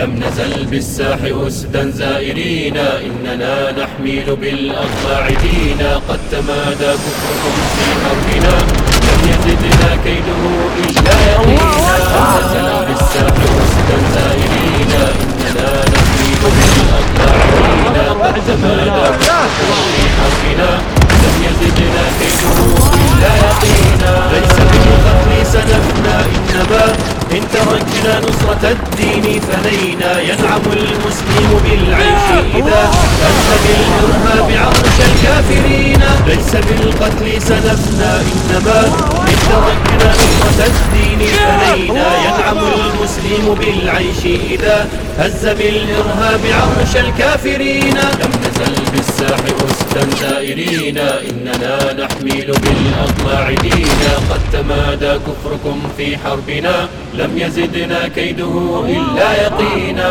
لم نزل بالساح أسدا زائرين إننا نحمل بالأضلاع دينا قد تمادى كفركم في حربنا لم يزدنا كيده إلا يقينا. لم نزل بالساح أسدا زائرين إننا نحمل قد تمادى إن تركنا نصرة الدين فنينا ينعم المسلم بالعيش إذا. أنت بالإرهاب عرش الكافرين. ليس بالقتل سنفنى إنما. إن تركنا نصرة الدين فنينا ينعم المسلم بالعيش إذا. هز بالإرهاب عرش الكافرين. لم نزل بالساح أسدا زائرين إننا نحمل بالأضلاع دينا تمادى كفركم في حربنا لم يزدنا كيده إلا يقينا.